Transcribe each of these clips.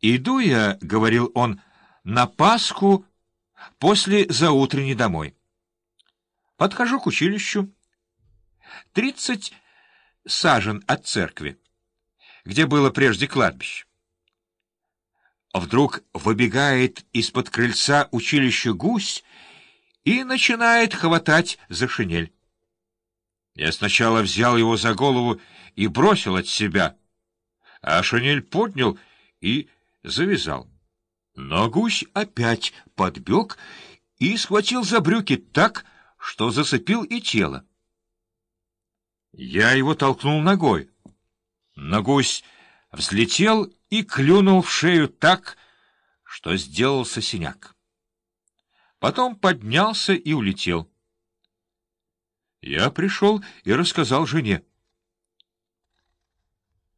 «Иду я, — говорил он, — на Пасху после заутренней домой. Подхожу к училищу. Тридцать сажен от церкви, где было прежде кладбище. Вдруг выбегает из-под крыльца училища гусь и начинает хватать за шинель. Я сначала взял его за голову и бросил от себя, а шинель поднял и завязал. Но гусь опять подбег и схватил за брюки так, что зацепил и тело. Я его толкнул ногой. Но гусь взлетел и клюнул в шею так, что сделался синяк. Потом поднялся и улетел. Я пришел и рассказал жене.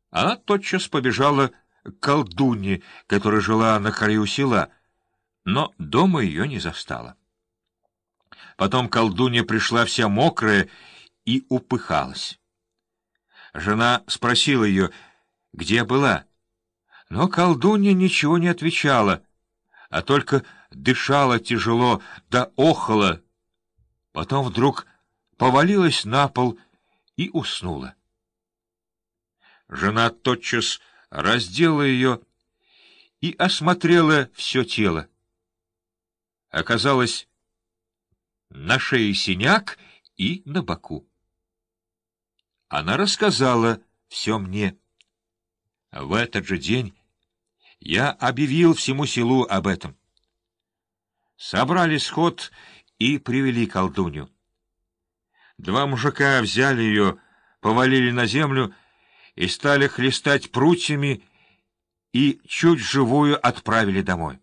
Она тотчас побежала к колдунье, которая жила на краю села, но дома ее не застала. Потом колдунья пришла вся мокрая и упыхалась. Жена спросила ее, где была, но колдунья ничего не отвечала, а только дышала тяжело да охала. Потом вдруг повалилась на пол и уснула. Жена тотчас раздела ее и осмотрела все тело. Оказалось, на шее синяк и на боку. Она рассказала все мне. В этот же день я объявил всему селу об этом. Собрали сход и привели колдунью. Два мужика взяли ее, повалили на землю и стали хлестать прутьями и чуть живую отправили домой.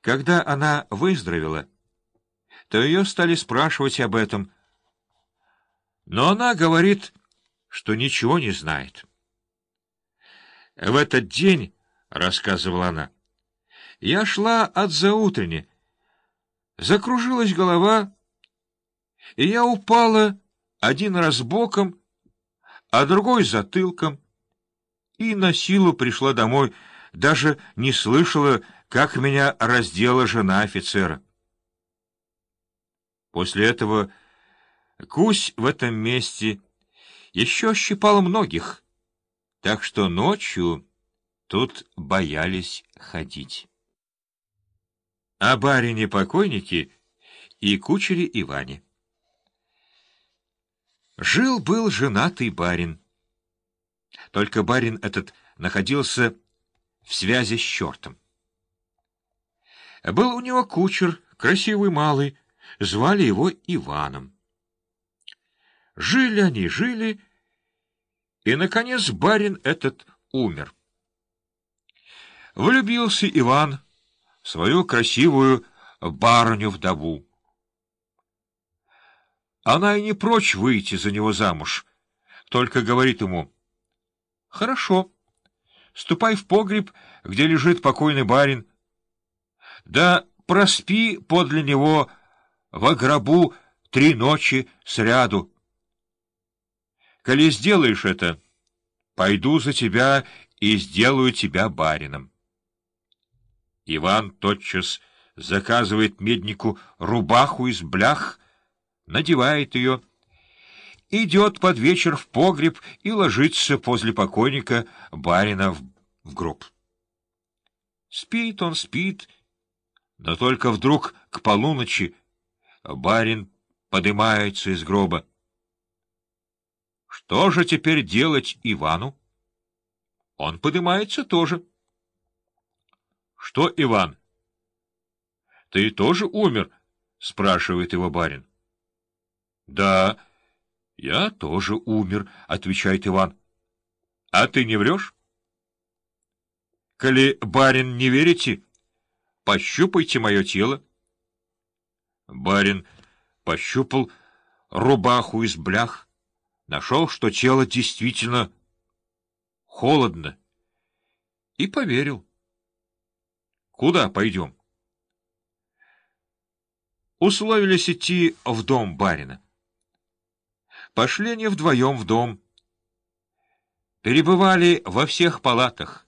Когда она выздоровела, то ее стали спрашивать об этом, но она говорит, что ничего не знает. В этот день, — рассказывала она, — я шла от заутренни, закружилась голова, и я упала один раз боком, а другой затылком, и на силу пришла домой, даже не слышала, как меня раздела жена офицера. После этого гусь в этом месте еще щипал многих, так что ночью тут боялись ходить. О барине-покойнике и кучере Иване. Жил-был женатый барин. Только барин этот находился в связи с чертом. Был у него кучер, красивый малый, звали его Иваном. Жили они, жили, и, наконец, барин этот умер. Влюбился Иван в свою красивую барыню-вдову. Она и не прочь выйти за него замуж, только говорит ему, «Хорошо, ступай в погреб, где лежит покойный барин, да проспи подле него во гробу три ночи сряду. Коли сделаешь это, пойду за тебя и сделаю тебя барином. Иван тотчас заказывает меднику рубаху из блях, надевает ее, идет под вечер в погреб и ложится возле покойника барина в, в гроб. Спит он, спит, но только вдруг к полуночи барин поднимается из гроба. Что же теперь делать Ивану? Он поднимается тоже. — Что, Иван? — Ты тоже умер? — спрашивает его барин. — Да, я тоже умер, — отвечает Иван. — А ты не врешь? — Коли, барин, не верите, пощупайте мое тело. Барин пощупал рубаху из блях, нашел, что тело действительно холодно, и поверил. Куда пойдем? Условились идти в дом барина. Пошли они вдвоем в дом. Перебывали во всех палатах.